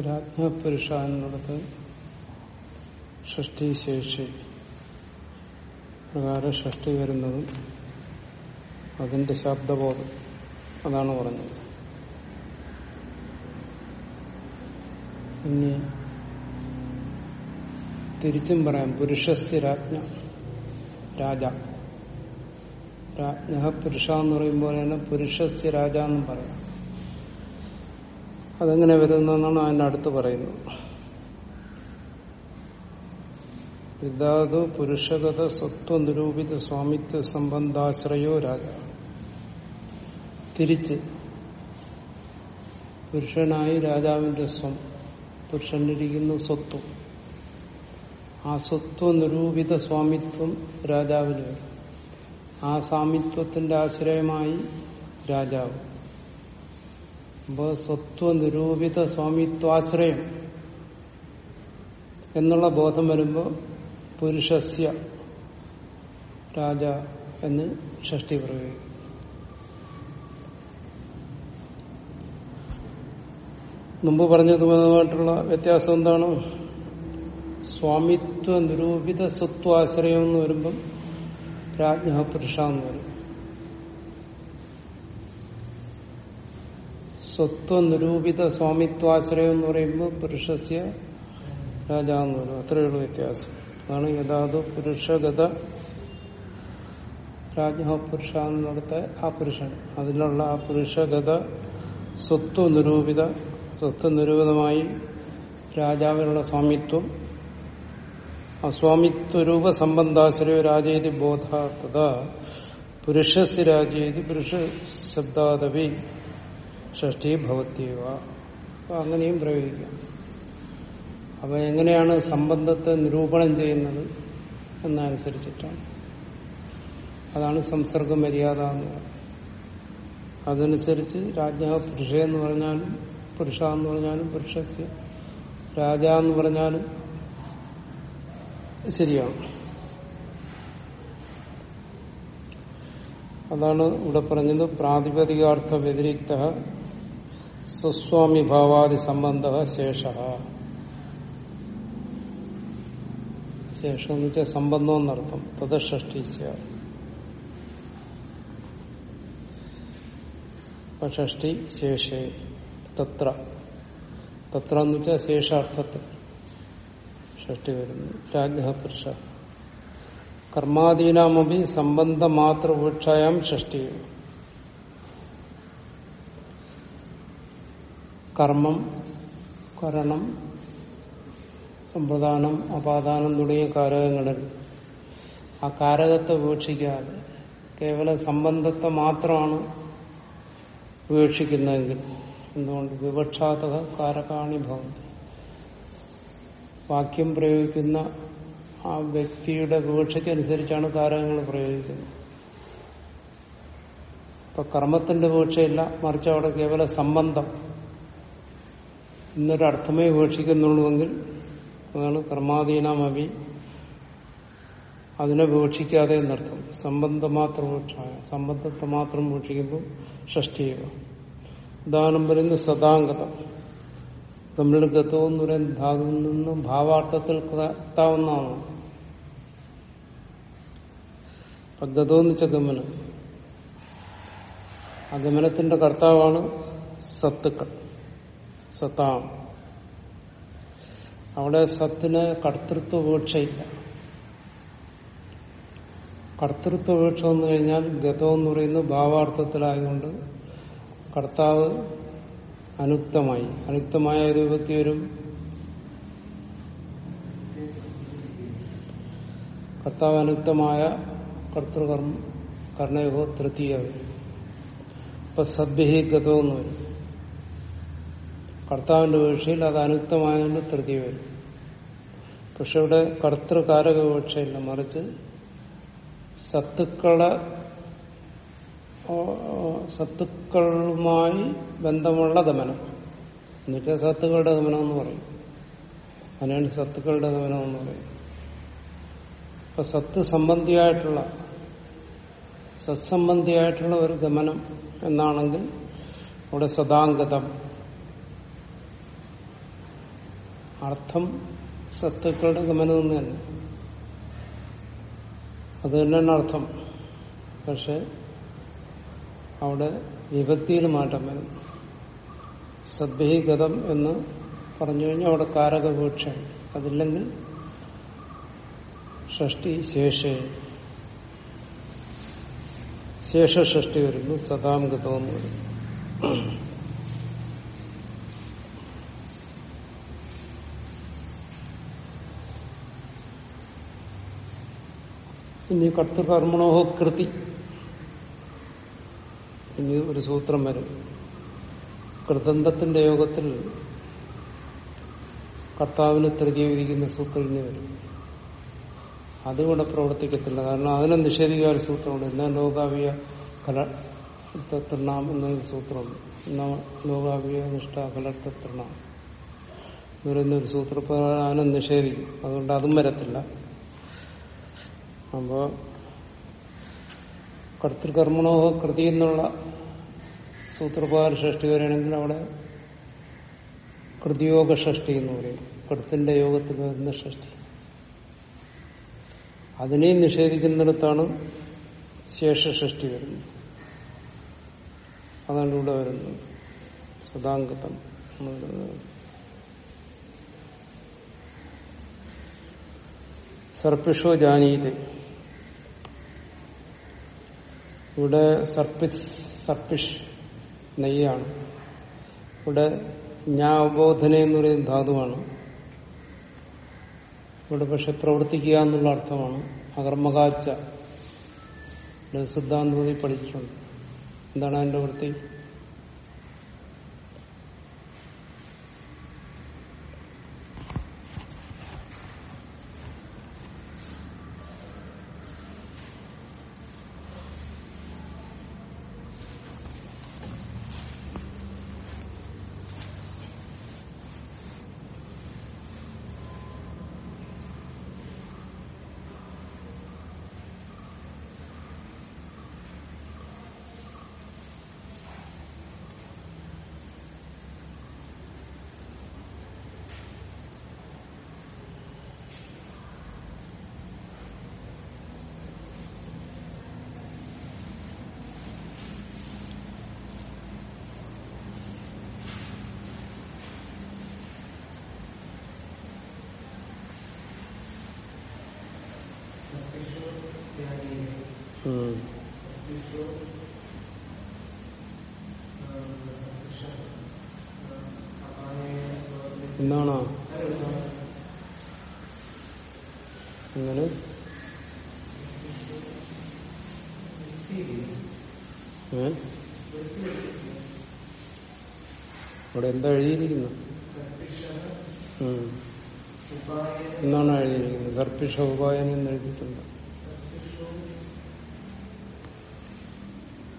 രാജ്ഞപുരുഷ എന്നിടത്ത് ഷഷ്ടി ശേഷി പ്രകാരം ഷഷ്ടി വരുന്നതും അതിന്റെ ശബ്ദബോധം അതാണ് പറഞ്ഞത്. ഇനി തിരിച്ചും പറയാം. പുരുഷസ്യ രാജ്ഞ രാജ. രാജ്ഞ പുരുഷ എന്ന് പറയുമ്പോൾ തന്നെ പുരുഷസ്യ രാജ എന്നും പറയാം. അതെങ്ങനെ വരുന്നതെന്നാണ് അതിന്റെ അടുത്ത് പറയുന്നത്. വിദാതു പുരുഷഗത സ്വത്വ നിരൂപിത സ്വാമിത്വ സംബന്ധാശ്രയോ രാജ. തിരിച്ച് പുരുഷനായി രാജാവിന്റെ സ്വം പുരുഷനിരിക്കുന്ന സ്വത്വം. ആ സ്വത്വ നിരൂപിത സ്വാമിത്വം രാജാവിന് വരും. ആ സ്വാമിത്വത്തിന്റെ ആശ്രയമായി രാജാവ്. അപ്പോൾ സ്വത്വ നിരൂപിത സ്വാമിത്വാശ്രയം എന്നുള്ള ബോധം വരുമ്പോൾ പുരുഷസ്യ രാജ എന്ന് ഷഷ്ടി പ്രയോഗിക്കും മുമ്പ് പറഞ്ഞതുമായിട്ടുള്ള വ്യത്യാസം എന്താണ്? സ്വാമിത്വ നിരൂപിത സ്വത്വാശ്രയം എന്ന് വരുമ്പം രാജ്ഞ പുരുഷ എന്ന് വരും. സ്വത്വ നിരൂപിത സ്വാമിത്വാശ്രയം എന്ന് പറയുമ്പോൾ പുരുഷസ്യ രാജാന്ന് വരും അത്രയുള്ള വ്യത്യാസം. അതാണ് യഥാത് പുരുഷഗത രാജ പുരുഷ എന്നിടത്തെ ആ പുരുഷൻ. അതിലുള്ള ആ പുരുഷഗത സ്വത്വ നിരൂപിത സ്വത്വ നിരൂപിതമായി രാജാവിനുള്ള സ്വാമിത്വം അസ്വാമിത്വരൂപ സംബന്ധാശ്രയോ രാജേതി ബോധാർത്ഥത തഥാ പുരുഷസ് രാജേതി പുരുഷ ശബ്ദാദവി ഷഷ്ടി ഭവത്യവ അങ്ങനെയും പ്രയോഗിക്കാം. അപ്പൊ എങ്ങനെയാണ് സംബന്ധത്തെ നിരൂപണം ചെയ്യുന്നത് എന്നനുസരിച്ചിട്ടാണ്. അതാണ് സംസർഗ മര്യാദ എന്ന് പറയുന്നത്. അതനുസരിച്ച് രാജാവ് പുരുഷ എന്ന് പറഞ്ഞാലും പുരുഷ എന്ന് പറഞ്ഞാലും പുരുഷസ്യ രാജ എന്ന് പറഞ്ഞാലും ശരിയാണ്. അതാണ് ഇവിടെ പറഞ്ഞത് പ്രാതിപതികാർത്ഥ വ്യതിരിക്ത സ്വസ്വാമി ഭാവാദി സംബന്ധ ശേഷ. ശേഷം എന്ന് വെച്ചാൽ സംബന്ധം എന്നർത്ഥം. തദഷ്ടി ഷഷ്ടി ശേഷേ. തത്ര. തത്ര എന്ന് വെച്ചാൽ ശേഷാർത്ഥത്തിൽ ഷഷ്ടി വരുന്നു. രാജ്ഞ പുരുഷ കർമാദീനാമപി സംബന്ധ മാത്ര ഉപേക്ഷായാം ഷഷ്ടി കർമ്മം കരണം സമ്പ്രദാനം അപാദാനം തുടങ്ങിയ കാരകങ്ങളിൽ ആ കാരകത്തെ ഉപേക്ഷിക്കാതെ കേവല സംബന്ധത്തെ മാത്രമാണ് ഉപേക്ഷിക്കുന്നതെങ്കിൽ എന്തുകൊണ്ട് വിവക്ഷാത കാരകാണി ഭവന്തി വാക്യം പ്രയോഗിക്കുന്ന ആ വ്യക്തിയുടെ വിവക്ഷയ്ക്കനുസരിച്ചാണ് കാരകങ്ങൾ പ്രയോഗിക്കുന്നത്. ഇപ്പൊ കർമ്മത്തിന്റെ വിവക്ഷയില്ല മറിച്ച് അവിടെ കേവല സംബന്ധം ഇന്നൊരർത്ഥമേ വിവക്ഷിക്കുന്നുള്ളൂവെങ്കിൽ അതാണ് കർമാധീനമവി അതിനെ വിവക്ഷിക്കാതെ എന്നർത്ഥം. സംബന്ധം മാത്രം വിവക്ഷായ സംബന്ധത്തെ മാത്രം വിവക്ഷിക്കുമ്പോൾ ഷഷ്ടിയുക ഉദാഹരണം പറയുന്നത് സദാംഗത. തമ്മിൽ ഗതം എന്ന് പറയുന്ന ധാതുവിൽ നിന്നും ഭാവാർത്ഥത്തിൽ എത്താവുന്നതാണ് അപ്പൊ ഗതമെന്ന് വെച്ച ഗമനം. ആ ഗമനത്തിന്റെ കർത്താവാണ് സത്തുക്കൾ. സത്താം അവിടെ സത്തിന് കർത്തൃത്വ കർത്തൃത്വപേക്ഷ എന്ന് കഴിഞ്ഞാൽ ഗതം എന്ന് പറയുന്നത് ഭാവാർത്ഥത്തിലായതുകൊണ്ട് കർത്താവ് അനുക്തമായി. അനുക്തമായ രൂപത്തിൽ വരും. കർത്താവ് അനുക്തമായ കർത്തൃകർമ്മ കർണയോ തൃതീയ വരും. ഇപ്പൊ സദ്ഭിഹി ഗതമെന്ന് വരും. കർത്താവിന്റെ വീഴ്ചയിൽ അത് അനുക്തമായതുകൊണ്ട് തൃതി വരും. പക്ഷെ ഇവിടെ കർത്തൃകാരക വീഴ്ചയില്ല മറിച്ച് സത്തുക്കളെ സത്തുക്കളുമായി ബന്ധമുള്ള ഗമനം. എന്നുവെച്ചാൽ സത്തുക്കളുടെ ഗമനം എന്ന് പറയും. അതിനാണ് സത്തുക്കളുടെ ഗമനം എന്ന് പറയും. അപ്പൊ സത്ത് സംബന്ധിയായിട്ടുള്ള സത്സംബന്ധിയായിട്ടുള്ള ഒരു ഗമനം എന്നാണെങ്കിൽ അവിടെ സദാംഗതം അർത്ഥം സത്തുക്കളുടെ ഗമനം എന്ന് തന്നെ. അത് തന്നെയാണ് അർത്ഥം. പക്ഷെ അവിടെ വിഭക്തിയിൽ മാറ്റം വരും. സദ്ഭീഗതം എന്ന് പറഞ്ഞു കഴിഞ്ഞാൽ അവിടെ കാരകപേക്ഷ അതില്ലെങ്കിൽ ഷഷ്ടി ശേഷ. ഷഷ്ടി വരുന്നു സദാം ഗതം എന്ന് വരുന്നു ഇനി കർത്തൃകർമ്മണോഹോ കൃതി. ഇനി ഒരു സൂത്രം വരും. കൃതന്തത്തിന്റെ യോഗത്തിൽ കർത്താവിന് വിധിക്കുന്ന സൂത്രം ഇനി വരും. അതുകൂടെ പ്രവർത്തിക്കത്തില്ല. കാരണം അതിനെ നിഷേധിക്കാൻ ഒരു സൂത്രമുണ്ട്. എന്നാ ലോകാവിയ കലർത്തൃണാം എന്നൊരു സൂത്രമുണ്ട്. എന്നാ ലോകാവിയ നിഷ്ഠ കലർത്തൃണാം എന്നൊരു സൂത്രപ്രകാരം അതിനെ നിഷേധിക്കും. അതുകൊണ്ട് അതും വരത്തില്ല. അപ്പോ കർത്തൃകർമ്മണോ കൃതി എന്നുള്ള സൂത്രപാല ഷഷ്ടി വരികയാണെങ്കിൽ അവിടെ കൃതിയോഗ ഷഷ്ടി എന്ന് പറയും. കൃത്തിന്റെ യോഗത്തിൽ വരുന്ന ഷഷ്ടി. അതിനെയും നിഷേധിക്കുന്നിടത്താണ് ശേഷഷ്ടി വരുന്നത്. അതാണ് ഇവിടെ വരുന്നത്. സദാംഗത്വം സർപ്പിഷോ ജാനീത്. ഇവിടെ സർപ്പിസ് സർപ്പിഷ് നെയ്യാണ്. ഇവിടെ ഞാ അവബോധന എന്ന് പറയുന്ന ധാതുവാണ്. ഇവിടെ പക്ഷെ പ്രവർത്തിക്കുക എന്നുള്ള അർത്ഥമാണ്. അകർമ്മകാച്ച സിദ്ധാന്തത്തിൽ പഠിച്ചിട്ടുണ്ട്. എന്താണ് അതിന്റെ വൃത്തി? ഉം. എന്നാണോ അങ്ങനെ. അവിടെ എന്താ എഴുതിയിരിക്കുന്നു എന്താണ് എഴുതിയിരിക്കുന്നത്? സർപ്പിഷ ഉപായനം എന്ന് എഴുതിയിട്ടുണ്ട്.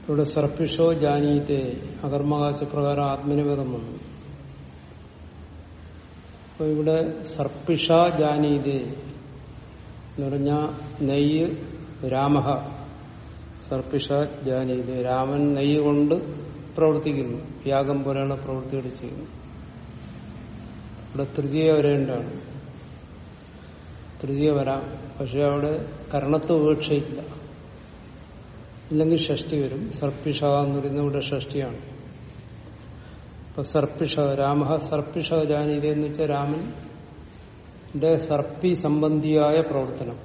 ഇവിടെ സർപ്പിഷോ ജാനീത്തെ അകർമ്മകാശ പ്രകാരം ആത്മനിവേദം വന്നു അപ്പൊ ഇവിടെ സർപ്പിഷ ജാനീതെ എന്ന് പറഞ്ഞ നെയ്യ് രാമഹ. സർപ്പിഷ ജാനീതെ. രാമൻ നെയ്യ് കൊണ്ട് പ്രവർത്തിക്കുന്നു. യാഗം പോലെയുള്ള പ്രവൃത്തികൾ ചെയ്യുന്നു. ഇവിടെ തൃതീയ വരേണ്ടാണ്. തൃതീയ വരാം. പക്ഷെ അവിടെ കരണത്ത് വീക്ഷയില്ല ഇല്ലെങ്കിൽ ഷഷ്ടി വരും. സർപ്പിഷ എന്ന് പറയുന്നത് ഇവിടെ ഷഷ്ടിയാണ്. അപ്പൊ സർപ്പിഷ രാമ സർപ്പിഷ ജാനീത എന്ന് വെച്ചാൽ രാമന്റെ സർപ്പി സംബന്ധിയായ പ്രവർത്തനം.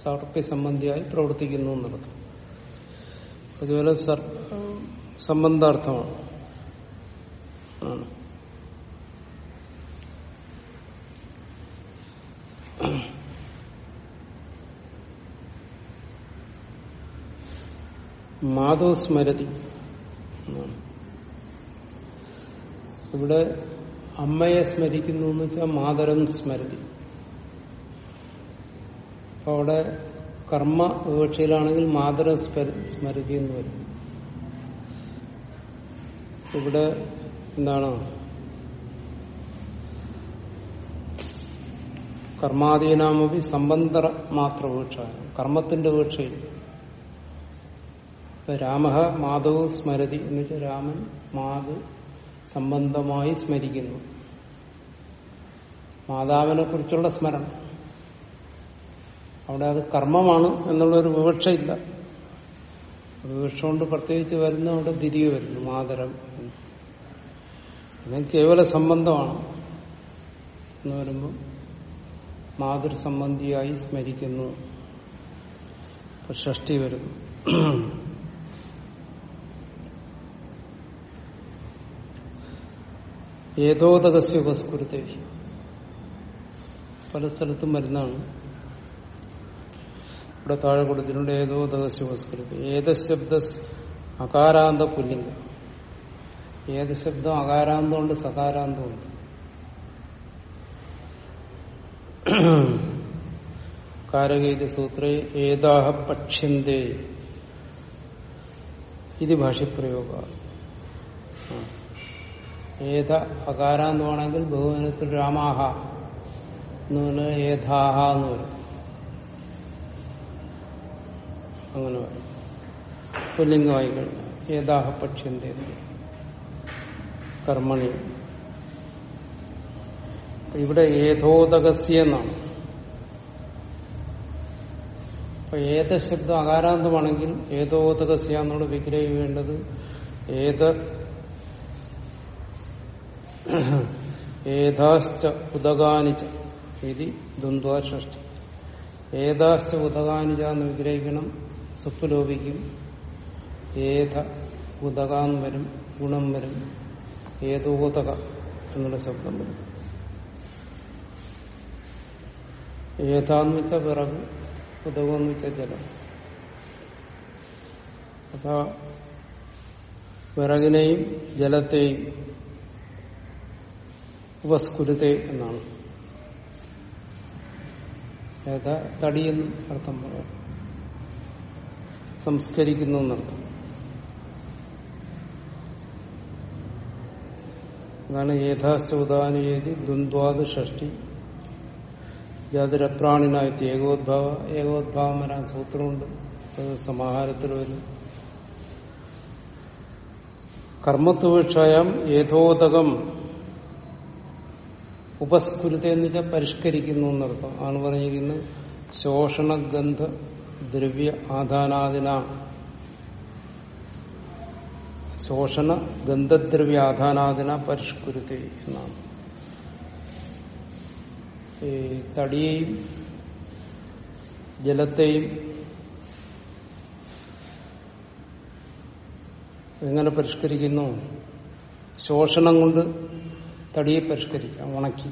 സർപ്പി സംബന്ധിയായി പ്രവർത്തിക്കുന്നു എന്നുള്ളത്. അതുപോലെ സംബന്ധാർത്ഥമാണ്. ആണ്. മാധോ സ്മരതി ഇവിടെ അമ്മയെ സ്മരിക്കുന്നു എന്ന് വെച്ചാൽ മാതരം സ്മരതി. അപ്പൊ അവിടെ കർമ്മ വിവക്ഷയിലാണെങ്കിൽ മാതരം സ്മര- സ്മരതി എന്ന് വരും. ഇവിടെ എന്താണ്? കർമാധീനാമപി സംബന്ധ മാത്ര വീക്ഷ കർമ്മത്തിന്റെ വീക്ഷയിൽ ഇപ്പൊ രാമ മാധവ് സ്മരതി എന്ന് വെച്ചാൽ രാമൻ മാധു സംബന്ധമായി സ്മരിക്കുന്നു. മാതാവിനെ കുറിച്ചുള്ള സ്മരണം. അവിടെ അത് കർമ്മമാണ് എന്നുള്ളൊരു വിവക്ഷയില്ല. വിവക്ഷ കൊണ്ട് പ്രത്യേകിച്ച് വരുന്ന അവിടെ തിരികെ വരുന്നു മാതരം അത് കേവല സംബന്ധമാണ് എന്ന് വരുമ്പോൾ മാതൃസംബന്ധിയായി സ്മരിക്കുന്നു. ഷഷ്ടി വരുന്നു. ഏതോദകസ്യ ഉപസ്കുരുത്തെ പല സ്ഥലത്തും മരുന്നാണ്. ഇവിടെ താഴെ കൊടുത്തിട്ടുണ്ട് ഏതോദകസ്യ ഉപസ്കുരുത്തെ ഏതശബ്ദ അകാരാന്ത പുല്ലിംഗം ഏത് ശബ്ദം അകാരാന്തമുണ്ട് സകാരാന്തമുണ്ട്. കാരകീത സൂത്രേ ഏതാഹ പക്ഷ്യന്തേ ഇത് ഭാഷ്യപ്രയോഗ ഏത അകാരാന്തമാണെങ്കിൽ ബഹുവനത്തിൽ രാമാഹ എന്ന് പറഞ്ഞാൽ ഏതാഹ എന്ന് പറയും. അങ്ങനെ പറയും. പുല്ലിംഗമായി കഴിഞ്ഞു ഏതാഹ പക്ഷി എന്ന് വരും. കർമ്മണി. ഇവിടെ ഏതോദകസ്യ എന്നാണ്. അപ്പൊ ഏത ശബ്ദം അകാരാന്തമാണെങ്കിൽ ഏതോദകസ്യ എന്നോട് വിഗ്രഹിക്കേണ്ടത് ഏത ഏതാശ്ച ഉദകാനിച്ച ഇതി ദ്വന്ദ്വ ഷഷ്ടി. ഏതാശ്ച ഉദകാനിച്ച എന്ന് വിഗ്രഹിക്കണം സുപ്പ് ലോപിക്കും ഏത ഉദകാന്ന് വരും ഗുണം വരും. ഏതോതക എന്നുള്ള ശബ്ദം വരും. ഏതാന്ന് വെച്ച പിറകു ഉദകമെന്ന് വെച്ച ജലം. അപ്പൊ വിറകിനെയും ജലത്തെയും ഉപസ്കുരുത്തെ എന്നാണ്. തടി എന്ന് അർത്ഥം പറയാം. സംസ്കരിക്കുന്നു എന്നർത്ഥം. അതാണ് ഏതാശ്ച ഉദാനയേതി ദ്വന്ദ്വാദ് ഷഷ്ടി. ജാതിരപ്രാണിനായിട്ട് ഏകോദ്ഭാവ ഏകോദ്ഭാവം വരാൻ സൂത്രമുണ്ട്. അത് സമാഹാരത്തിൽ വരും. കർമ്മത്വപേക്ഷായം ഏതോദകം ഉപസ്കുരുത എന്ന് വെച്ചാൽ പരിഷ്കരിക്കുന്നു എന്നർത്ഥം. ആണ് പറഞ്ഞിരിക്കുന്നത് ശോഷണഗന്ധ ദ്രവ്യ ആധാനാദിന. ശോഷണ ഗന്ധദ്രവ്യ ആധാനാദിന പരിഷ്കുരുത എന്നാണ്. ഈ തടിയെയും ജലത്തെയും എങ്ങനെ പരിഷ്കരിക്കുന്നു? ശോഷണം കൊണ്ട് തടിയെ പരിഷ്കരിക്കാം ഉണക്കി.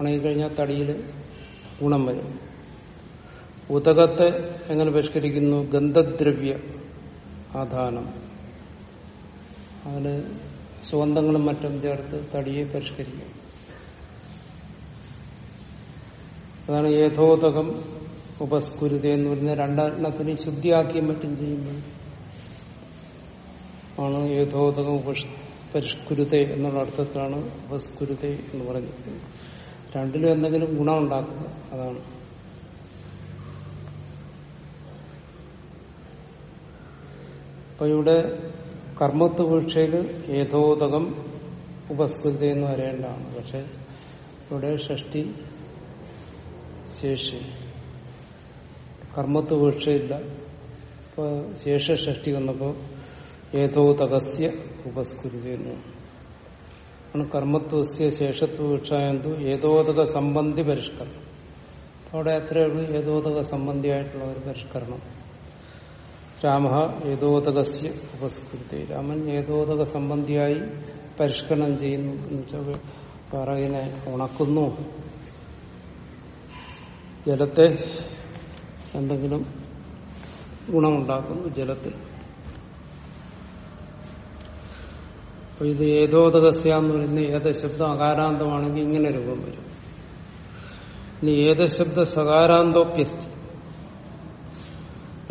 ഉണങ്ങിക്കഴിഞ്ഞാൽ തടിയിൽ ഗുണം വരും. ഉദകത്തെ എങ്ങനെ പരിഷ്കരിക്കുന്നു? ഗന്ധദ്രവ്യ ആധാനം. അതിന് സുഗന്ധങ്ങളും മറ്റും ചേർത്ത് തടിയെ പരിഷ്കരിക്കും. അതാണ് ഏതോദകം ഉപസ്കുരുത എന്ന് പറയുന്ന രണ്ടെണ്ണത്തിന് ശുദ്ധിയാക്കിയും മറ്റും ചെയ്യുമ്പോൾ ആണ് ഏതോദകം ഉപസ് പരിഷ്കുരുത എന്നുള്ള അർത്ഥത്തിലാണ് ഉപസ്കുരുത എന്ന് പറഞ്ഞിരിക്കുന്നത് രണ്ടിലും എന്തെങ്കിലും ഗുണം ഉണ്ടാക്കുക അതാണ്. അപ്പൊ ഇവിടെ കർമ്മത്വപേക്ഷയിൽ ഏതോതകം ഉപസ്കൃത എന്ന് പറയേണ്ടതാണ് പക്ഷെ ഇവിടെ ഷഷ്ടി ശേഷി. കർമ്മത്വപേക്ഷയില്ല ഇപ്പൊ ശേഷ ഷഷ്ടി വന്നപ്പോ ഏതോതകസ്യ ആണ് കർമ്മത്വസ്യ ശേഷത്വ വീക്ഷായന്തു ഏതോതക സംബന്ധി പരിഷ്കരണം. അവിടെ അത്രയേ ഉള്ളൂ ഏതോതക സംബന്ധിയായിട്ടുള്ള ഒരു പരിഷ്കരണം. രാമ ഏതോതകസ്യ ഉപസ്കൃതി രാമൻ ഏതോതക സംബന്ധിയായി പരിഷ്കരണം ചെയ്യുന്നു എന്ന് വെച്ചാൽ പറകിനെ ഉണക്കുന്നു. ജലത്തെ എന്തെങ്കിലും ഗുണമുണ്ടാക്കുന്നു ജലത്തിൽ. അപ്പൊ ഇത് ഏതോദകസ്യ എന്ന് പറയുന്ന ഏതശബ്ദം അകാരാന്തമാണെങ്കിൽ ഇങ്ങനെ രൂപം വരും. ഇനി ഏത ശബ്ദ സകാരാന്തോപ്യസ്തി.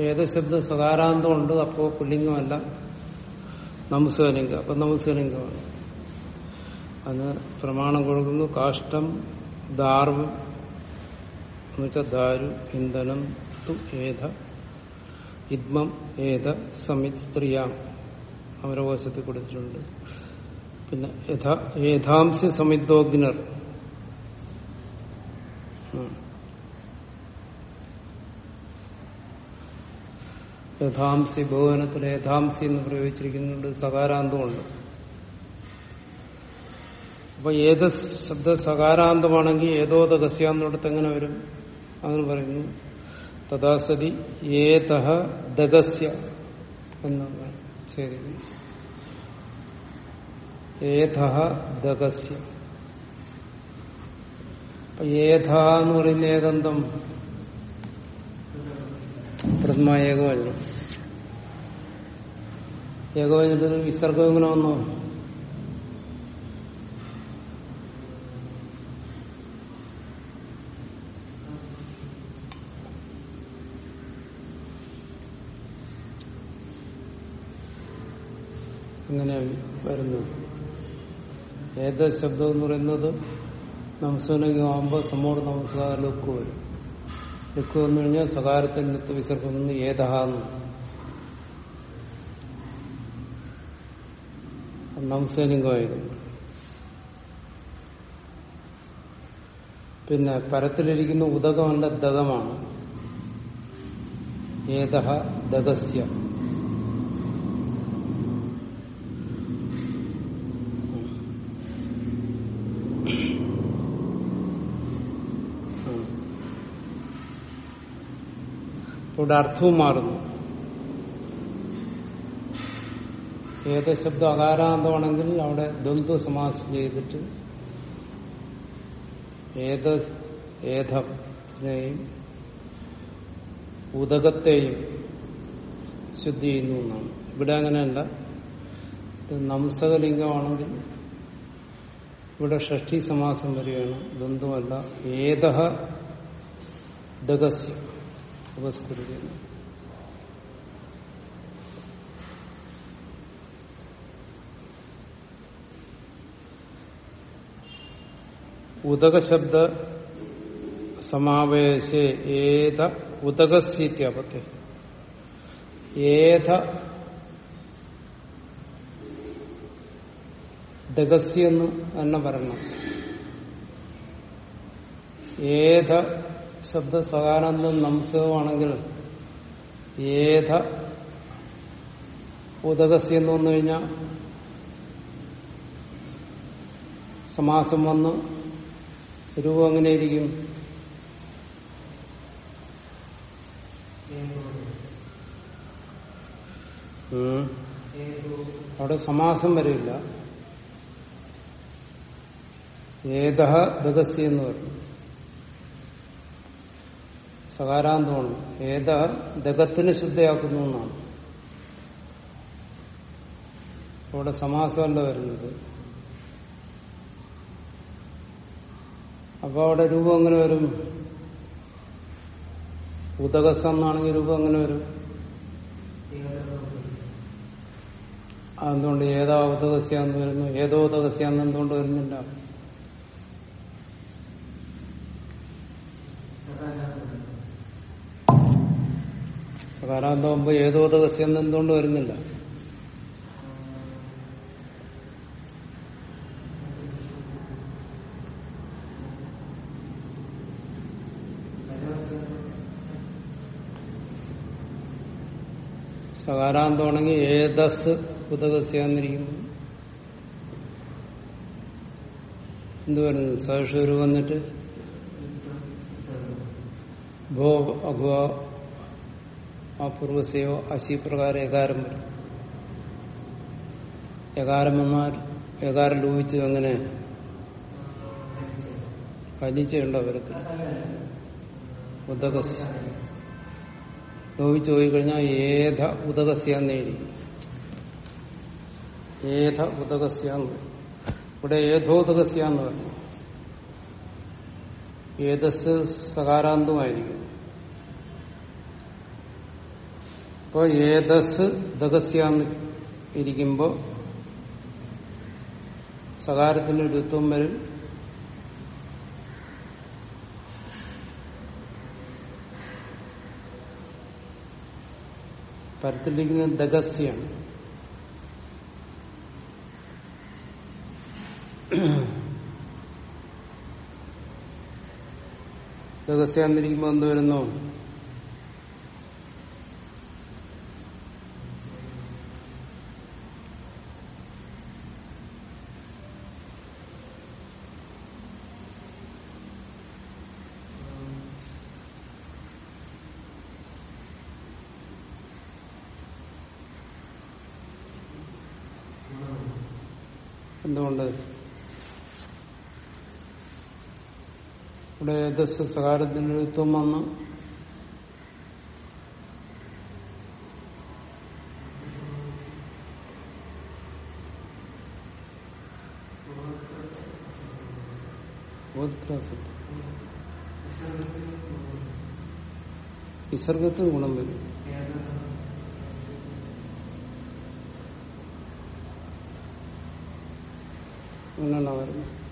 ഏതശബ്ദ സകാരാന്തം ഉണ്ട് അപ്പോ പുല്ലിംഗമല്ല നമസ്കലിംഗം അപ്പൊ നമസ്കലിംഗമാണ് അതിന് പ്രമാണം കൊടുക്കുന്നു കാഷ്ടം ദാർവ് എന്നുവെച്ചാൽ ദാരു ഇന്ധനം തു ഏത ഇദ്മം ഏത സമിത് സ്ത്രീയാം. അവരവശത്തിൽ കൊടുത്തിട്ടുണ്ട് പിന്നെ യഥാംസ്യ സമിദ്ധോഗ്നർ. യഥാംസി ബഹുവനത്തിൽ യഥാംസി എന്ന് പ്രയോഗിച്ചിരിക്കുന്നുണ്ട് സകാരാന്തമുണ്ട്. അപ്പൊ ഏത് ശബ്ദ സകാരാന്തമാണെങ്കിൽ ഏതോ ദഗസ്യാന്നിടത്ത് എങ്ങനെ വരും? അതിന് പറയുന്നു തഥാസതി ഏതഹ ദഗസ്യ എന്നാണ് ശരി. ഏത ദഗസ്യ. ഏത എന്ന് പറയുന്ന ഏതന്തം? പ്രഥമ ഏകവചനം ഏകവചനത്തിൽ വിസർഗം എങ്ങനെ അങ്ങനെ വരുന്നത് ഏത ശബ്ദം എന്ന് പറയുന്നത്? നമസ്കാരമാകുമ്പോൾ സമൂഹ നമസ്കാരം ലുക്ക് വരും. ലുക്ക് വന്നു കഴിഞ്ഞാൽ സകാരത്തിൽ നിത്ത് വിസർഗം ഏതഹാന്ന്. നംസലിംഗമായിരുന്നു പിന്നെ പരത്തിലിരിക്കുന്ന ഉദകമല്ല ദഗമാണ് ഏതഹ ദഗസ്യ ഇവിടെ അർത്ഥവും മാറുന്നു. ഏത് ശബ്ദം അകാരാന്തമാണെങ്കിൽ അവിടെ ദ്വന്ദ്വ സമാസം ചെയ്തിട്ട് ഏത് ഏതത്തിനെയും ഉദകത്തെയും ശുദ്ധി ചെയ്യുന്നു എന്നാണ്. ഇവിടെ അങ്ങനെയല്ല. നംസകലിംഗമാണെങ്കിൽ ഇവിടെ ഷഷ്ടി സമാസം വരികയാണ് ദ്വന്ദ്വമല്ല. ഏതഹ ദഗസ്യ. ഉപസ്കുരുന്നു ഉദകശബ്ദ സമാവേശേ ഏത ഉദകസ്യത്യപത്തെ. ഏത ദഗസ്യെന്ന് തന്നെ പറയണം ഏത ശബ്ദ സകാരാന്തം നംസകമാണെങ്കിൽ ഏത ഉദകസി എന്ന് വന്നു കഴിഞ്ഞാൽ സമാസം വന്ന് രൂപം അങ്ങനെ ഇരിക്കും. അവിടെ സമാസം വരില്ല ഏതഹ ദഗസ്യ എന്ന് സകാരാന്തമാണ്. ഏത? ദഗത്തിന് ശുദ്ധയാക്കുന്നു എന്നാണ്. അവിടെ സമാസമല്ല വരുന്നത്. അപ്പൊ അവിടെ രൂപം എങ്ങനെ വരും? ഉദകസം എന്നാണെങ്കിൽ രൂപം എങ്ങനെ വരും? അതെന്തുകൊണ്ട് ഏതാ ഉദകസ്യാന്ന് വരുന്നു? ഏതോ ഉദകസ്യാന്ന് എന്തുകൊണ്ട് വരുന്നില്ല? സകാരാന്തമാകുമ്പോ ഏതോ ദിവസം എന്തുകൊണ്ട് വരുന്നില്ല? സകാരാന്തമാണെങ്കിൽ ഏതസ് ഉദകസ്യാന്നിരിക്കുന്നു. എന്ത് വരുന്നത് സഹഷൂര് വന്നിട്ട്? ഭോ അഭോ അപൂർവസയോ അശി പ്രകാരം ഏകാരം വരും. ഏകാരം വന്നാൽ ഏകാരം ലോപിച്ചു അങ്ങനെ കലിച്ചുണ്ടോ വരത്തിൽ? ഉദകസ്യ. ലോപിച്ചു പോയി കഴിഞ്ഞാൽ ഏത ഉദകസ്യാന്നേരിക്കും ഏത ഉദകസ്യാന്ന്. ഇവിടെ ഏതോദകസ്യാന്ന് പറഞ്ഞു. ഏതസ് സകാരാന്തമായിരിക്കും. ഇപ്പൊ ഏതസ് ദഗസ്യാന്ന് ഇരിക്കുമ്പോ സകാരത്തിന് ഒരുത്വം വരും. പരത്തിലിരിക്കുന്ന ദഗസ്യാണ് രഹസ്യാന്നിരിക്കുമ്പോ എന്ത് വരുന്നു എന്തുകൊണ്ട് ഇവിടെ സകാരത്തിന് സകാരത്തിന്റെ ത്വം വന്ന്. വിസർഗത്തിന് ഗുണം വരും. അങ്ങനെയാണ് വരുന്നത്.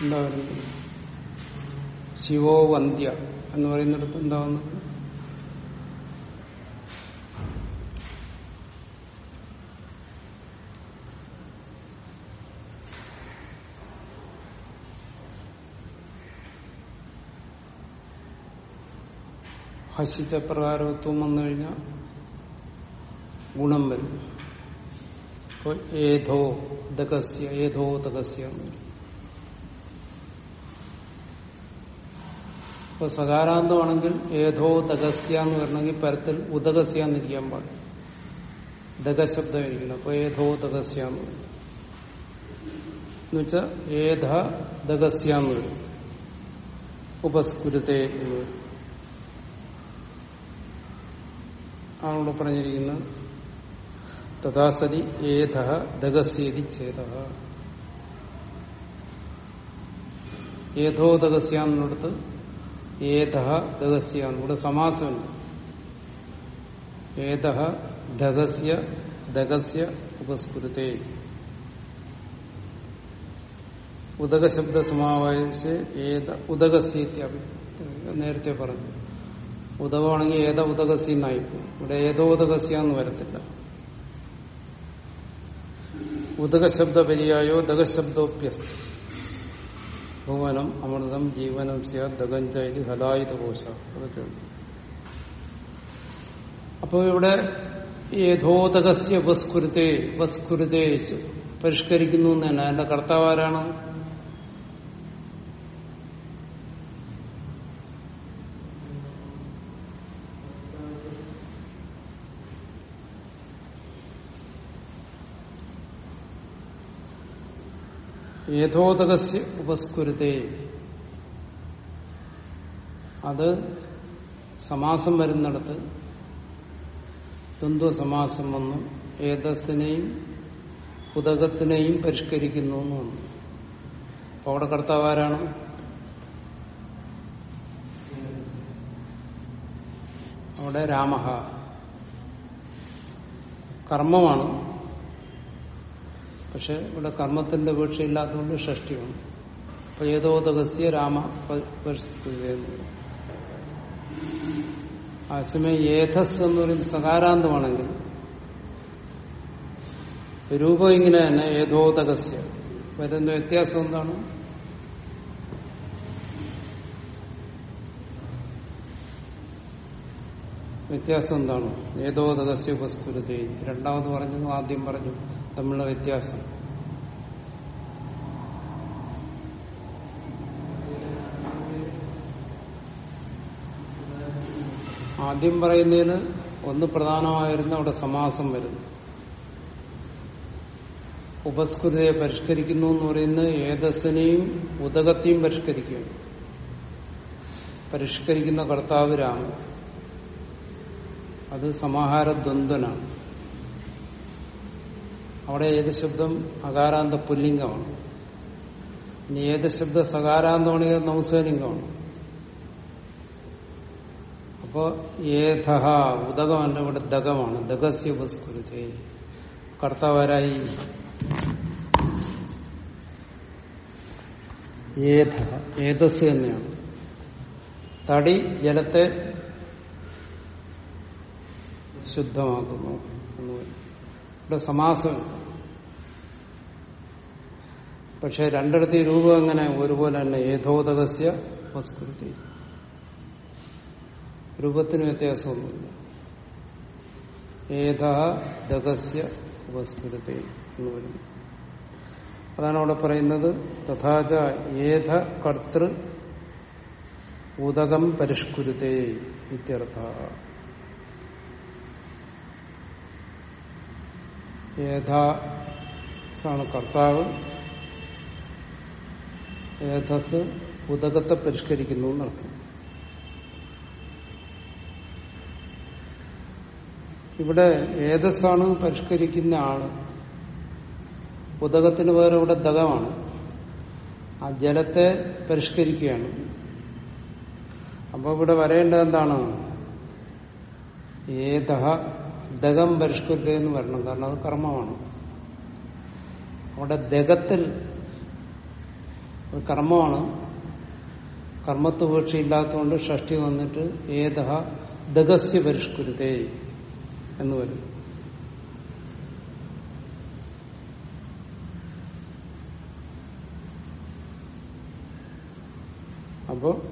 എന്താ പറയുന്നത്? ശിവോ വന്ധ്യ എന്ന് പറയുന്നിടത്ത് എന്താ ഹസിച്ച പ്രകാരത്വം വന്നു കഴിഞ്ഞാൽ ഗുണം വരും. ഇപ്പോൾ ഏതോ ദഗസ്യ ഏതോ വരും. ഇപ്പൊ സകാരാന്തമാണെങ്കിൽ ഏതോ ദഗസ്യ എന്ന് വരണമെങ്കിൽ പരത്തിൽ ഉദകസ്യ എന്നിരിക്കാൻ പാടില്ല. ദഗശബ്ദം ഇരിക്കണം അപ്പൊ ഏതോ ദഗസ്യ എന്ന് വരും. എന്നുവെച്ചാൽ ഏധ ദഗസ്യ എന്ന് വരും. ഉപസ്കുരുത്തെ എന്ന് വരും. ആണോട് പറഞ്ഞിരിക്കുന്നത്. തഥാസതി ഏതഹ ദഗസ്യേതി ചേത ഏതോ ദഗസ്യാന്നിടത്ത് ഏത ദഗസ്യാന്ന്. ഇവിടെ സമാസമുണ്ട്. ഏത ദഗസ്യ ദഗസ്യ ഉപസ്കുരുത്തെ ഉദകശബ്ദ സമാവേശ ഏത ഉദകസ്യ നേരത്തെ പറഞ്ഞു. ഉദകമാണെങ്കിൽ ഏത ഉദകസി ഇവിടെ ഏതോ ഉദകസ്യ എന്ന് വരത്തില്ല. ഉദകശബ്ദ പര്യായോ ദഗശബ്ദോപ്യസ്തി ഭുവനം അമൃതം ജീവനം സ്യാ ദഗഞ്ചൈതി ഹലായുധ കോശ അതൊക്കെ ഉണ്ട്. അപ്പൊ ഇവിടെ ഏതോദകസ്യ വസ്കുരുതേ വസ്കുരുതേ പരിഷ്കരിക്കുന്നു എന്ന് തന്നെ. അതിന്റെ ഏതോദകസ്യ ഉപസ്കുരുത്തെ അത് സമാസം വരുന്നിടത്ത് ദ്വന്ദ്വ സമാസം വന്നു ഏതസ്സിനെയും ഉദകത്തിനെയും പരിഷ്കരിക്കുന്നു എന്ന് വന്നു. അപ്പൊ അവിടെ കർത്താവ് ആരാണ്? അവിടെ രാമഹ. കർമ്മമാണ് പക്ഷെ ഇവിടെ കർമ്മത്തിന്റെ വീഴ്ചയില്ലാത്തതുകൊണ്ട് ഷഷ്ടിയാണ് അപ്പൊ ഏതോ തകസ്യ രാമ ആശമയം ഏഥസ് എന്ന് പറയുന്നത് സകാരാന്തമാണെങ്കിൽ രൂപം ഇങ്ങനെ തന്നെ ഏതോ തകസ്യ വരുന്ന വ്യത്യാസം എന്താണ്? വ്യത്യാസം എന്താണ്? ഏതോ തകസ്യ ഉപസ്കുരുതി രണ്ടാമത് പറഞ്ഞു ആദ്യം പറഞ്ഞു തമ്മിലുള്ള വ്യത്യാസം. ആദ്യം പറയുന്നതിന് ഒന്ന് പ്രധാനമായിരുന്നു അവിടെ സമാസം വരുന്നു. ഉപസ്കൃതയെ പരിഷ്കരിക്കുന്നു എന്ന് പറയുന്നത് ഏതസ്സിനെയും ഉദകത്തെയും പരിഷ്കരിക്കുകയാണ്. പരിഷ്കരിക്കുന്ന കർത്താവ് രാമൻ അത് സമാഹാര ദ്വന്ദ്വനാണ് അവിടെ ഏത് ശബ്ദം അകാരാന്ത പുല്ലിംഗമാണ് ഇനി ഏത് ശബ്ദ സകാരാന്തമാണെങ്കിൽ നൗസലിംഗമാണ്. അപ്പോ ഏതഹ ഉദകമല്ല ഇവിടെ ദഗമാണ്. ദഗസ്യ ഉപസ്കൃതി. കർത്താവാരായി. ഏതസ് തന്നെയാണ്. തടി ജലത്തെ ശുദ്ധമാക്കുന്നു എന്ന് പറയും ഇവിടെ സമാസം. പക്ഷെ രണ്ടിടത്ത് രൂപം എങ്ങനെ ഒരുപോലെ തന്നെ ഏതോദകസ്യ വസ്കൃതി രൂപത്തിന് വ്യത്യാസമൊന്നുമില്ല. ഏതാദകസ്യ ഉപസ്ഫുരത്തെ എന്ന് പറയുന്നു അതാണ് അവിടെ പറയുന്നത്. തഥാച ഏത കർത്തൃ ഉദകം പരിഷ്കുരുതേ ഇത്യർത്ഥ. ഏതാസാണ് കർത്താവ്. ഏതസ് ഉദകത്തെ പരിഷ്കരിക്കുന്നു എന്നർത്ഥം. ഇവിടെ ഏതസ്സാണ് പരിഷ്കരിക്കുന്ന ആൾ ഉദകത്തിന് പകരം ഇവിടെ ദകമാണ്. ആ ജലത്തെ പരിഷ്കരിക്കുകയാണ്. അപ്പോൾ ഇവിടെ വരേണ്ടത് എന്താണ്? ഏത ദഗം പരിഷ്കൃത എന്ന് വരണം. കാരണം അത് കർമ്മമാണ്. അവിടെ ദഗത്തിൽ അത് കർമ്മമാണ്. കർമ്മത്വപേക്ഷയില്ലാത്തതുകൊണ്ട് ഷഷ്ടി വന്നിട്ട് ഏത ദഗസ്യ പരിഷ്കൃതേ എന്ന് വരും. അപ്പോ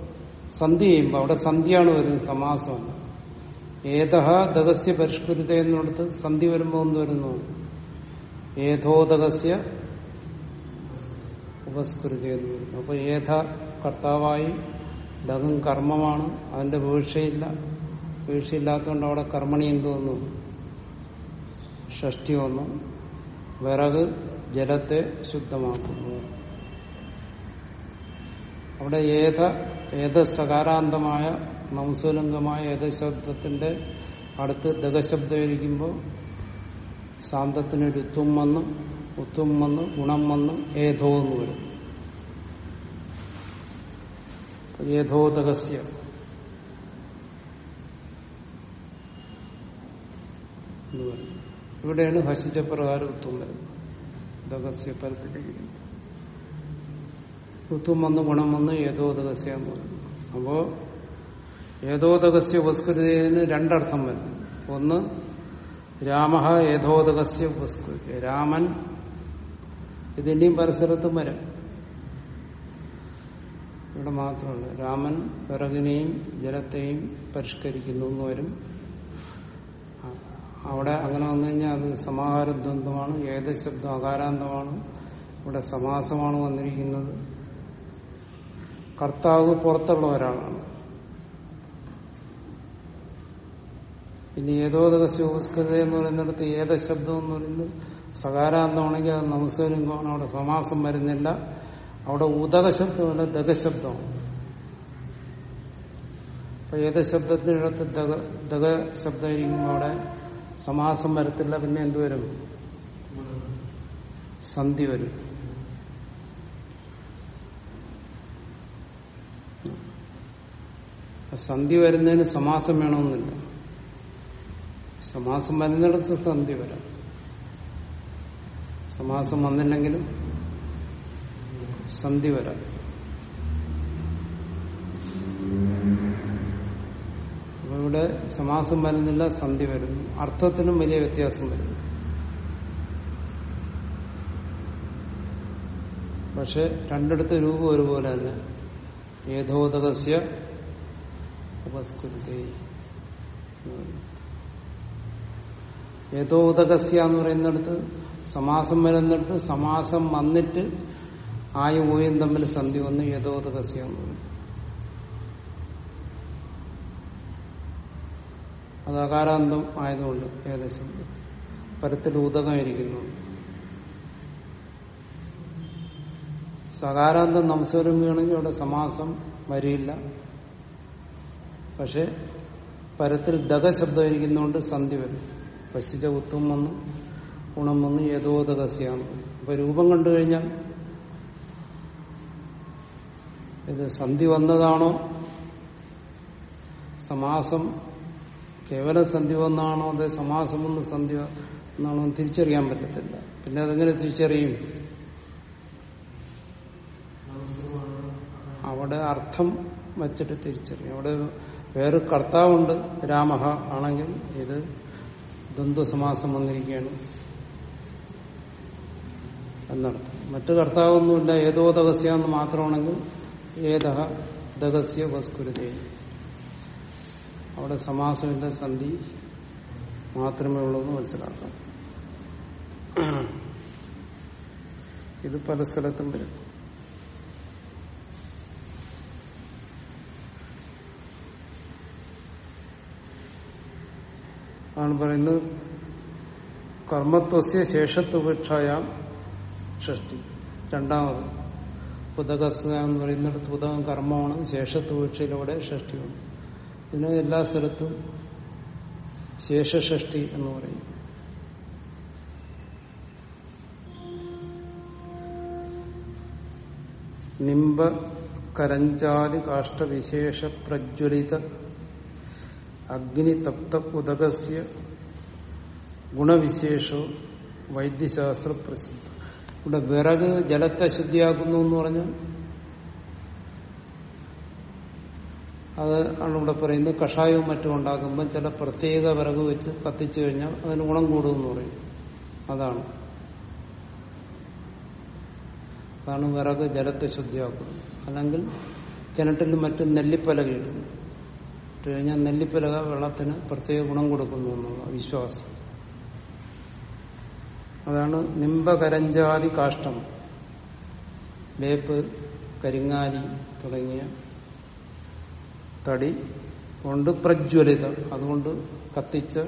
സന്ധി ചെയ്യുമ്പോ അവിടെ സന്ധിയാണ് വരുന്നത് സമാസമല്ല ഏതഹ ദഗസ്യ പരിഷ്കൃത എന്നിടത്ത് സന്ധി വരുമ്പോ എന്ത് വരുന്നു. ഏതോദകസ്യ ഉപസ്കൃതി എന്ന് വരുന്നു. അപ്പൊ ഏത കർത്താവായി ദഗം കർമ്മമാണ് അതിന്റെ വീഴ്ചയില്ല. വീഴ്ചയില്ലാത്തതുകൊണ്ട് അവിടെ കർമ്മണി എന്ത് വന്നു? ഷഷ്ടി വന്നു. വിറക് ജലത്തെ ശുദ്ധമാക്കുന്നു. അവിടെ ഏത ഏത സകാരാന്തമായ നംസുലിംഗമായ ഏതശബ്ദത്തിന്റെ അടുത്ത് ദഗശബ്ദം ഇരിക്കുമ്പോൾ ശാന്തത്തിനൊരു ഉത്തും വന്ന് ഉത്തും വന്ന് ഗുണം വന്ന് ഏതോ എന്ന് വരും. ഏതോദകസ്യ എന്ന് ഇവിടെയാണ് ഹസിച്ച പ്രകാരം ഉത്തും വരുന്നത്. ദഗസ്യ പരത്തിലേക്ക് ഉത്തും വന്ന് ഗുണം വന്ന് ഏതോദകസ്യ എന്ന് പറയുന്നു അപ്പോ ഏതോദകസ്യ ഉപസ്കൃതിന് രണ്ടർത്ഥം വരുന്നു. ഒന്ന് രാമ ഏതോദകസ്യ ഉപസ്കൃതി രാമൻ ഇതിന്റെയും പരിസരത്തും വരാം. ഇവിടെ മാത്രമല്ല രാമൻ വിറകിനെയും ജലത്തെയും പരിഷ്കരിക്കുന്നു എന്ന് വരും. അവിടെ അങ്ങനെ വന്നു കഴിഞ്ഞാൽ അത് സമാഹാരദ്വന്ദ്വമാണ് ഏത് ശബ്ദം അകാരാന്തമാണ് ഇവിടെ സമാസമാണ് വന്നിരിക്കുന്നത്. കർത്താവ് പുറത്തുള്ള ഒരാളാണ്. ഇനി ഏതോ ഉപസ്കൃത എന്ന് പറയുന്നിടത്ത് ഏത ശബ്ദം എന്ന് പറയുന്നത് സകാരാന്തമാണെങ്കിൽ അത് നമസ്കരിംഗമാണ് അവിടെ സമാസം വരുന്നില്ല. അവിടെ ഉദക ശബ്ദമല്ല ദഗശബ്ദമാണ് അപ്പൊ ഏത ശബ്ദത്തിനടുത്ത് ദഗ ദഗ ശബ്ദം അവിടെ സമാസം വരത്തില്ല പിന്നെ എന്തുവരും സന്ധി വരും. സന്ധി വരുന്നതിന് സമാസം വേണമെന്നില്ല. സമാസം വരുന്നിടത്ത് സന്ധി വരാം. സമാസം വന്നില്ലെങ്കിലും സന്ധി വരാം. അപ്പൊ ഇവിടെ സമാസം വരുന്നില്ല സന്ധി വരുന്നു അർത്ഥത്തിനും വലിയ വ്യത്യാസം വരുന്നു പക്ഷെ രണ്ടിടത്ത് രൂപം ഒരുപോലെ തന്നെ. ഏതോദകസ്യ ഉപസ്കൃതി. ഏതോദകസ്യ എന്ന് പറയുന്നിടത്ത് സമാസം വരുന്നിടത്ത് സമാസം വന്നിട്ട് ആയ ഓയും തമ്മിൽ സന്ധി വന്ന് യഥോദകസ്യ എന്ന് പറയും. അത് അകാരാന്തം ആയതുകൊണ്ട് ഏകദേശം പരത്തിൽ ഉദകം ഇരിക്കുന്നു. സകാരാന്തം നമസ്വരം വീണെങ്കിൽ അവിടെ സമാസം വരില്ല പക്ഷെ പരത്തിൽ ശബ്ദം ഇരിക്കുന്നതുകൊണ്ട് സന്ധി വരും. പശിച്ച ഉത്തും വന്നു ഗുണം വന്നു യഥോദകസ്യാന്ന് അപ്പൊ രൂപം കണ്ടു കഴിഞ്ഞാൽ ഇത് സന്ധി വന്നതാണോ? സമാസം കേവല സന്ധി വന്നാണോ? അതെ സമാസം വന്ന് സന്ധി എന്നാണോ തിരിച്ചറിയാൻ പറ്റത്തില്ല. പിന്നെ അതെങ്ങനെ തിരിച്ചറിയും? അവിടെ അർത്ഥം വച്ചിട്ട് തിരിച്ചറിയും. അവിടെ വേറെ കർത്താവുണ്ട് രാമഹ ആണെങ്കിൽ ഇത് ദ്വന്ദ്വസമാസം വന്നിരിക്കുകയാണ്. എന്നർത്ഥം. മറ്റു കർത്താവൊന്നുമില്ല. ഏതോ ദഗസ്യ എന്ന് മാത്രമാണെങ്കിൽ ഏത ദഗസ്യ വസ്കുരുതേ. അവിടെ സമാസമില്ല സന്ധി മാത്രമേ ഉള്ളൂ എന്ന് മനസ്സിലാക്കാം. ഇത് പല സ്ഥലത്തും വരും. ആണ് പറയുന്നത് കർമ്മത്വസ്യ ശേഷത്വപേക്ഷായാം ഷഷ്ടി. രണ്ടാമത് ഉദകസ്ക എന്ന് പറയുന്നിടത്ത് ഉദകം കർമ്മമാണ് ശേഷത്വപേക്ഷയിലൂടെ ഷഷ്ടിയാണ് ഇതിന് എല്ലാ സ്ഥലത്തും ശേഷഷ്ടി എന്ന് പറയും. നിംബ കരഞ്ചാലി കാഷ്ടവിശേഷ പ്രജ്വലിത അഗ്നിതപ്ത ഉദകസ്യ ഗുണവിശേഷോ വൈദ്യശാസ്ത്ര പ്രസിദ്ധ ഇവിടെ വിറക് ജലത്തെ ശുദ്ധിയാക്കുന്നു എന്ന് പറഞ്ഞാൽ അത് ആണ് ഇവിടെ പറയുന്നത്. കഷായവും മറ്റും ഉണ്ടാക്കുമ്പോൾ ചില പ്രത്യേക വിറക് വെച്ച് കത്തിച്ചു കഴിഞ്ഞാൽ അതിന് ഗുണം കൂടുമെന്ന് പറയും. അതാണ്. അതാണ് വിറക് ജലത്തെ ശുദ്ധിയാക്കുന്നത്. അല്ലെങ്കിൽ കിണറ്റിൽ മറ്റും നെല്ലിപ്പല ഇട്ട് കഴിഞ്ഞാൽ നെല്ലിപ്പലക വെള്ളത്തിന് പ്രത്യേക ഗുണം കൊടുക്കുന്നു എന്നുള്ള വിശ്വാസം. അതാണ് നിംബകരഞ്ചാതി കാഷ്ടം വേപ്പ് കരിങ്ങാലി തുടങ്ങിയ തടി കൊണ്ട് പ്രജ്വലിത അതുകൊണ്ട് കത്തിച്ച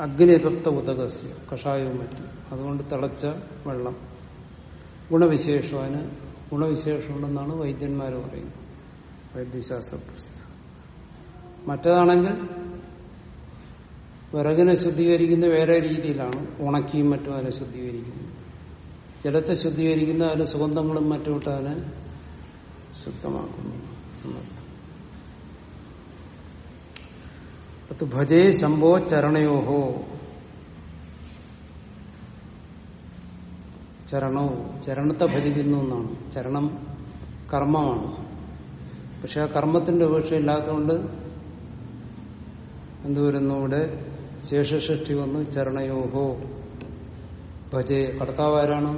അഗ്നിരക്ത ഉദകസ്യ കഷായവും മറ്റും. അതുകൊണ്ട് തിളച്ച വെള്ളം. ഗുണവിശേഷം അതിന് ഗുണവിശേഷമുണ്ടെന്നാണ് വൈദ്യന്മാർ പറയുന്നത്. വൈദ്യശാസ്ത്ര പ്രസിദ്ധം മറ്റേതാണെങ്കിൽ വിറകിനെ ശുദ്ധീകരിക്കുന്ന വേറെ രീതിയിലാണ് ഉണക്കിയും മറ്റും അതിനെ ശുദ്ധീകരിക്കുന്നത്. ജലത്തെ ശുദ്ധീകരിക്കുന്ന അതിന് സുഗന്ധങ്ങളും മറ്റും ഇട്ട് അതിനെ ശുദ്ധമാക്കുന്നു എന്നർത്ഥം. ഭജേ ശംഭോ ചരണയോഹോ. ചരണോ ചരണത്തെ ഭജിക്കുന്നു എന്നാണ്. ചരണം കർമ്മമാണ്. പക്ഷെ ആ കർമ്മത്തിന്റെ ഉപേക്ഷയില്ലാത്തതുകൊണ്ട് എന്തുവരുന്നു ഇവിടെ ശേഷഷ്ഠി വന്നു ചരണയോഹോ. ഭജേ കർത്താവ് ആരാണ്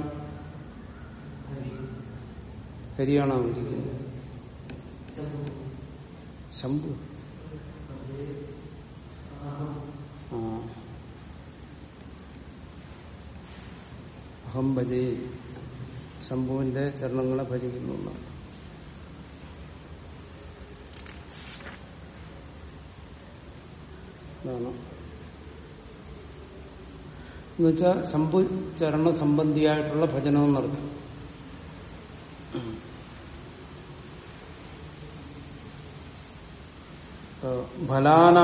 ഹരിയാണോ? ഇരിക്കുന്നത് ശംഭു അഹം ഭജേ. ശംഭുവിന്റെ ചരണങ്ങളെ ഭജിക്കുന്നു എന്നാണ്. ഇതാണ് എന്നുവെച്ചാൽ ശംഭു ചരണ സംബന്ധിയായിട്ടുള്ള ഭജനം നടത്തും ഫലാന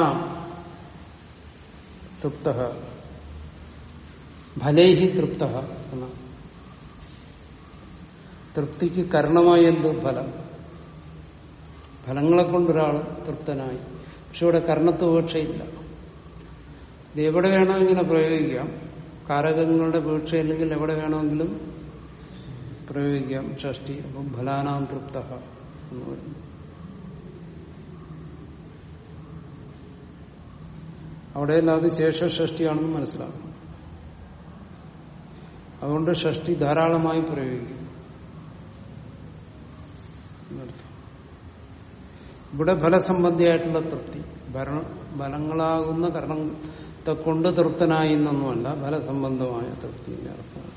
തൃപ്ത. ഫലൈഹി തൃപ്ത എന്ന. തൃപ്തിക്ക് കാരണമായി എന്ത് ഫലം. ഫലങ്ങളെ കൊണ്ടൊരാൾ തൃപ്തനായി. പക്ഷെ ഇവിടെ കർണത്വ വീക്ഷയില്ല ഇത് എവിടെ വേണോ ഇങ്ങനെ പ്രയോഗിക്കാം. കാരകങ്ങളുടെ വീക്ഷ അല്ലെങ്കിൽ എവിടെ വേണമെങ്കിലും പ്രയോഗിക്കാം. ഷഷ്ടി അപ്പം ഫലാനാം തൃപ്ത എന്ന് പറയുന്നു. അവിടെയെല്ലാം അത് ശേഷഷ്ടിയാണെന്ന് മനസ്സിലാക്കണം അതുകൊണ്ട് ഷഷ്ടി ധാരാളമായി പ്രയോഗിക്കും. ഇവിടെ ഫലസംബന്ധിയായിട്ടുള്ള തൃപ്തി. ഭരണ ഫലങ്ങളാകുന്ന കരണത്തെ കൊണ്ട് തൃപ്തനായി എന്നൊന്നുമല്ല ഫലസംബന്ധമായ തൃപ്തിന്റെ അർത്ഥമാണ്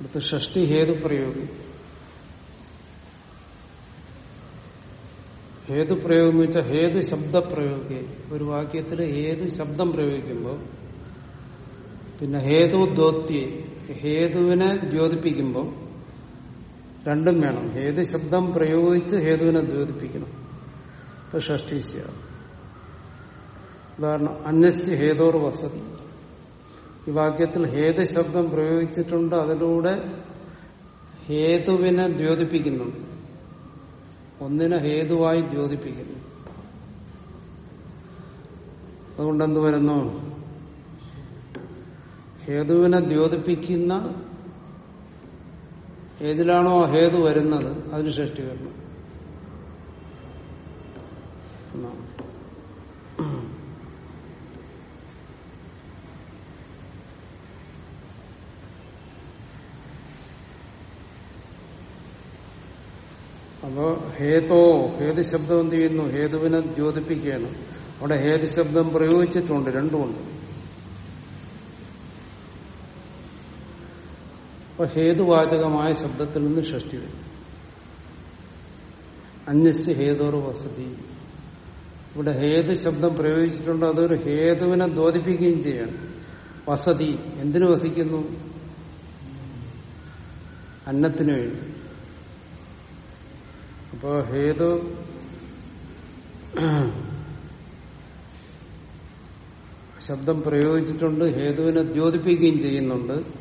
അടുത്ത് ഷഷ്ടി ഹേതു പ്രയോഗം. ഹേതു പ്രയോഗം എന്ന് വെച്ചാൽ ഹേതു ശബ്ദ പ്രയോഗിക്കുക ഒരു വാക്യത്തിൽ ഹേതു ശബ്ദം പ്രയോഗിക്കുമ്പോൾ പിന്നെ ഹേതു ദ്യോത്തി ഹേതുവിനെ ദ്യോതിപ്പിക്കുമ്പോൾ രണ്ടും വേണം. ഹേതു ശബ്ദം പ്രയോഗിച്ച് ഹേതുവിനെ ദ്യോതിപ്പിക്കണം. ഇപ്പൊ ഷഷ്ടീസ്യ ഉദാഹരണം അന്യസ്യ ഹേതോർ വസതി ഈ വാക്യത്തിൽ ഹേതു ശബ്ദം പ്രയോഗിച്ചിട്ടുണ്ട് അതിലൂടെ ഹേതുവിനെ ദ്യോതിപ്പിക്കുന്നുണ്ട്. ഒന്നിനെ ഹേതുവായി ദ്യോതിപ്പിക്കുന്നു. അതുകൊണ്ട് എന്ത് വരുന്നു? ഹേതുവിനെ ദ്യോതിപ്പിക്കുന്ന ഏതിലാണോ ഹേതു വരുന്നത് അതിന് ഷഷ്ടി വരണം. അപ്പോ ഹേതോ ഹേതു ശബ്ദം എന്ത് ചെയ്യുന്നു? ഹേതുവിനെ ദ്യോതിപ്പിക്കുകയാണ്. അവിടെ ഹേതു ശബ്ദം പ്രയോഗിച്ചിട്ടുണ്ട് രണ്ടുമുണ്ട്. അപ്പൊ ഹേതുവാചകമായ ശബ്ദത്തിൽ നിന്ന് ഷഷ്ടി വരും. അന്യസ് ഹേതോർ വസതി. ഇവിടെ ഹേതു ശബ്ദം പ്രയോഗിച്ചിട്ടുണ്ട് അതൊരു ഹേതുവിനെ ദോദിപ്പിക്കുകയും ചെയ്യണം. വസതി എന്തിനു വസിക്കുന്നു? അന്നത്തിനു വേണ്ടി. അപ്പോ ഹേതു ശബ്ദം പ്രയോഗിച്ചിട്ടുണ്ട് ഹേതുവിനെ ദ്യോതിപ്പിക്കുകയും ചെയ്യുന്നുണ്ട്.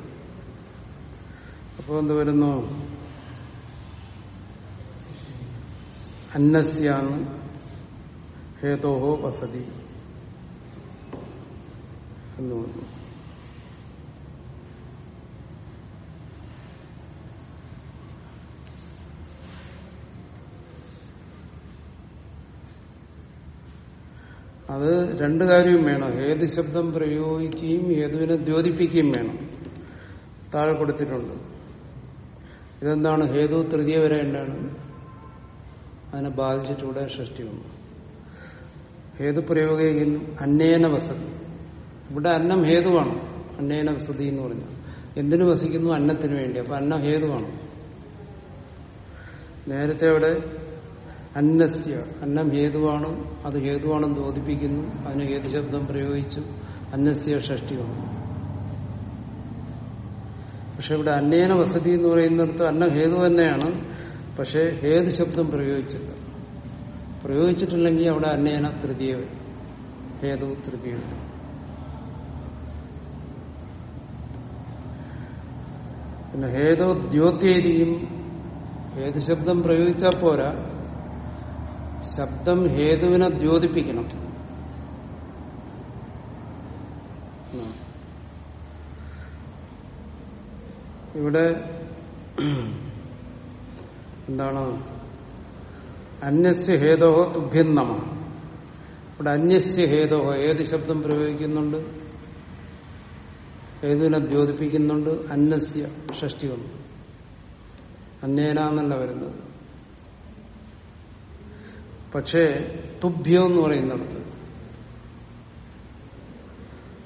അപ്പോൾ എന്ത് വരുന്നു അന്നസ്യാന്ന് ഹേതോഹോ വസതി എന്ന് പറഞ്ഞു. അത് രണ്ടു കാര്യവും വേണം. ഏത് ശബ്ദം പ്രയോഗിക്കുകയും ഏതുവിനെ ദ്യോതിപ്പിക്കുകയും വേണം. താഴെ കൊടുത്തിട്ടുണ്ട്. ഇതെന്താണ്? ഹേതു തൃതീയ വരെ എന്താണ് അതിനെ ബാധിച്ചിട്ടൂടെ സൃഷ്ടി വന്നു ഹേതു പ്രയോഗിക്കുന്നു അന്നേന വസതി. ഇവിടെ അന്നം ഹേതുവാണ്. അന്നേന വസതി എന്ന് പറഞ്ഞു. എന്തിനു വസിക്കുന്നു? അന്നത്തിന് വേണ്ടി. അപ്പൊ അന്നം ഹേതുവാണ്. നേരത്തെ അവിടെ അന്നസ്യ അന്നം ഹേതുവാണ്. അത് ഹേതുവാണെന്ന് ബോധിപ്പിക്കുന്നു. അതിന് ഹേതു ശബ്ദം പ്രയോഗിച്ചു അന്നസ്യ ഷഷ്ടി വന്നു പക്ഷെ ഇവിടെ അന്നേന വസതി എന്ന് പറയുന്നിടത്ത് അന്ന ഹേതു തന്നെയാണ് പക്ഷെ ഹേതു ശബ്ദം പ്രയോഗിച്ചില്ല പ്രയോഗിച്ചിട്ടില്ലെങ്കിൽ അവിടെ അന്നേന തൃതീയ. ഹേതു തൃതീയ. പിന്നെ ഹേതു ദ്യോത്യരിയും ഹേതു ശബ്ദം പ്രയോഗിച്ചാൽ പോരാ ശബ്ദം ഹേതുവിനെ ദ്യോതിപ്പിക്കണം ആ. ഇവിടെ എന്താണ്? അന്യസ്യ ഹേതോഹ തുഭ്യന്നമ. ഇവിടെ അന്യസ്യ ഹേതോഹ ഏത് ശബ്ദം പ്രയോഗിക്കുന്നുണ്ട്? ഏതിനെ ദ്യോതിപ്പിക്കുന്നുണ്ട്? അന്നസ്യ ഷഷ്ടി ഒന്ന് അന്യേന എന്നല്ല വരുന്നത്. പക്ഷേ തുഭ്യം എന്ന് പറയുന്നിടത്ത്.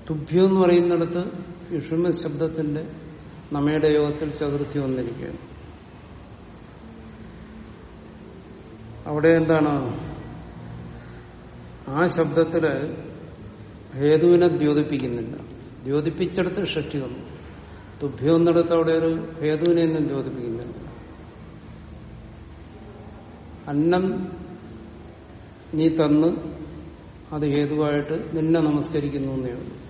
തുഭ്യം എന്ന് പറയുന്നിടത്ത് യുഷ്മ ശബ്ദത്തിന്റെ നമ്മയുടെ യോഗത്തിൽ ചതുർത്ഥി വന്നിരിക്കുകയാണ്. അവിടെ എന്താണ്? ആ ശബ്ദത്തിൽ ഹേതുവിനെ ദ്യോതിപ്പിക്കുന്നില്ല. ദ്യോതിപ്പിച്ചെടുത്ത് ഷഷ്ടി വന്നു. തുഭ്യം എന്നിടത്ത് അവിടെ ഒരു ഹേതുവിനെ ഒന്നും ദ്യോതിപ്പിക്കുന്നില്ല. അന്നം നീ തന്ന് അത് ഹേതുവായിട്ട് നിന്നെ നമസ്കരിക്കുന്നു എന്നേ ഉള്ളൂ.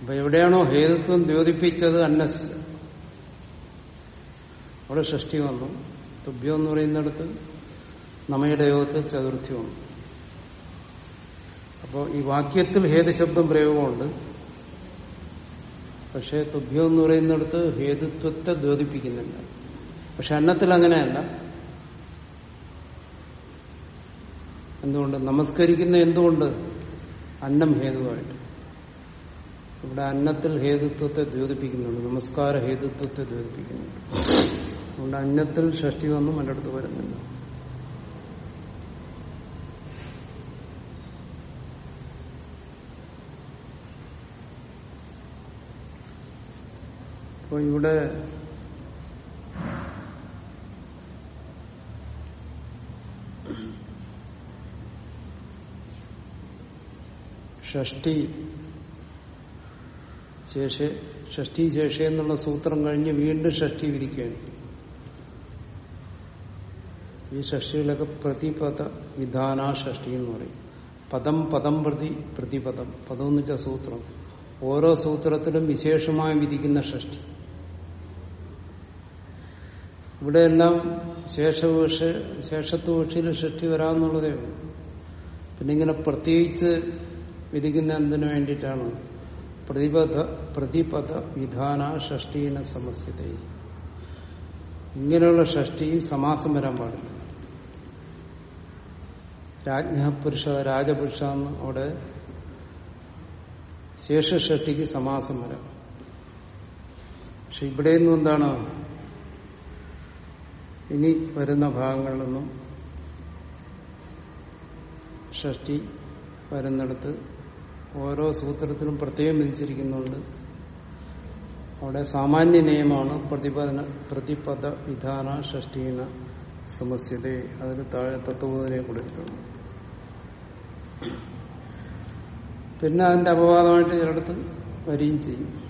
അപ്പൊ എവിടെയാണോ ഹേതുത്വം ദ്യോതിപ്പിച്ചത് അന്നസ്. അവിടെ ഷഷ്ടി വന്നു. തുഭ്യം എന്ന് പറയുന്നിടത്ത് നമ്മയുടെ യോഗത്തിൽ ചതുർത്ഥി വന്നു. അപ്പോൾ ഈ വാക്യത്തിൽ ഹേതുശബ്ദം പ്രയോഗമുണ്ട്. പക്ഷേ തുഭ്യം എന്ന് പറയുന്നിടത്ത് ഹേതുത്വത്തെ ദ്യോതിപ്പിക്കുന്നില്ല. പക്ഷെ അന്നത്തിൽ അങ്ങനെയല്ല. എന്തുകൊണ്ട്? നമസ്കരിക്കുന്ന എന്തുകൊണ്ട്? അന്നം ഹേതുവായിട്ട്. ഇവിടെ അന്നത്തിൽ ഹേതുത്വത്തെ ദ്യോതിപ്പിക്കുന്നുണ്ട് നമസ്കാര ഹേതുത്വത്തെ ദ്യോതിപ്പിക്കുന്നുണ്ട്. അതുകൊണ്ട് അന്നത്തിൽ ഷഷ്ടി വന്നും എന്റെ അടുത്ത് വരുന്നില്ല അപ്പൊ ഇവിടെ ഷഷ്ടി ശേഷ ഷഷ്ടി ശേഷ എന്നുള്ള സൂത്രം കഴിഞ്ഞ് വീണ്ടും ഷഷ്ടി വിരിക്കുകയാണ്. ഈ ഷഷ്ടികളൊക്കെ പ്രതിപദ വിധാന ഷഷ്ടി എന്ന് പറയും. പദം പദം പ്രതി പ്രതിപദം. പദം എന്ന് വെച്ചാൽ സൂത്രം. ഓരോ സൂത്രത്തിലും വിശേഷമായി വിധിക്കുന്ന ഷഷ്ടി ഇവിടെയെല്ലാം ശേഷപക്ഷ ശേഷത്വപക്ഷിയിൽ ഷഷ്ടി വരാമെന്നുള്ളതേ ഉള്ളൂ. പിന്നെ ഇങ്ങനെ പ്രത്യേകിച്ച് വിധിക്കുന്ന എന്തിനു വേണ്ടിയിട്ടാണ്? പ്രതിപദ പ്രതിപദ വിധാന ഷഷ്ടീന സമസ്യത. ഇങ്ങനെയുള്ള ഷഷ്ടി സമാസം വരാൻ പാടില്ല. രാജ്ഞപുരുഷ രാജപുരുഷ എന്ന് അവിടെ ശേഷഷ്ടിക്ക് സമാസം വരാം. പക്ഷെ ഇവിടെ നിന്നും എന്താണ്? ഇനി വരുന്ന ഭാഗങ്ങളിലൊന്നും ഷഷ്ടി വരുന്നിടത്ത് ഓരോ സൂത്രത്തിലും പ്രത്യേകം വിധിച്ചിരിക്കുന്നുണ്ട്. അവിടെ സാമാന്യ നിയമമാണ് പ്രതിപദന പ്രതിപദ വിധാന ഷഷ്ടീന സമസ്യത. അതിന് താഴെ തത്വബോധനയെ കൊടുത്തിട്ടുണ്ട്. പിന്നെ അതിന്റെ അപവാദമായിട്ട് ചിലടത്ത് വരികയും ചെയ്യും.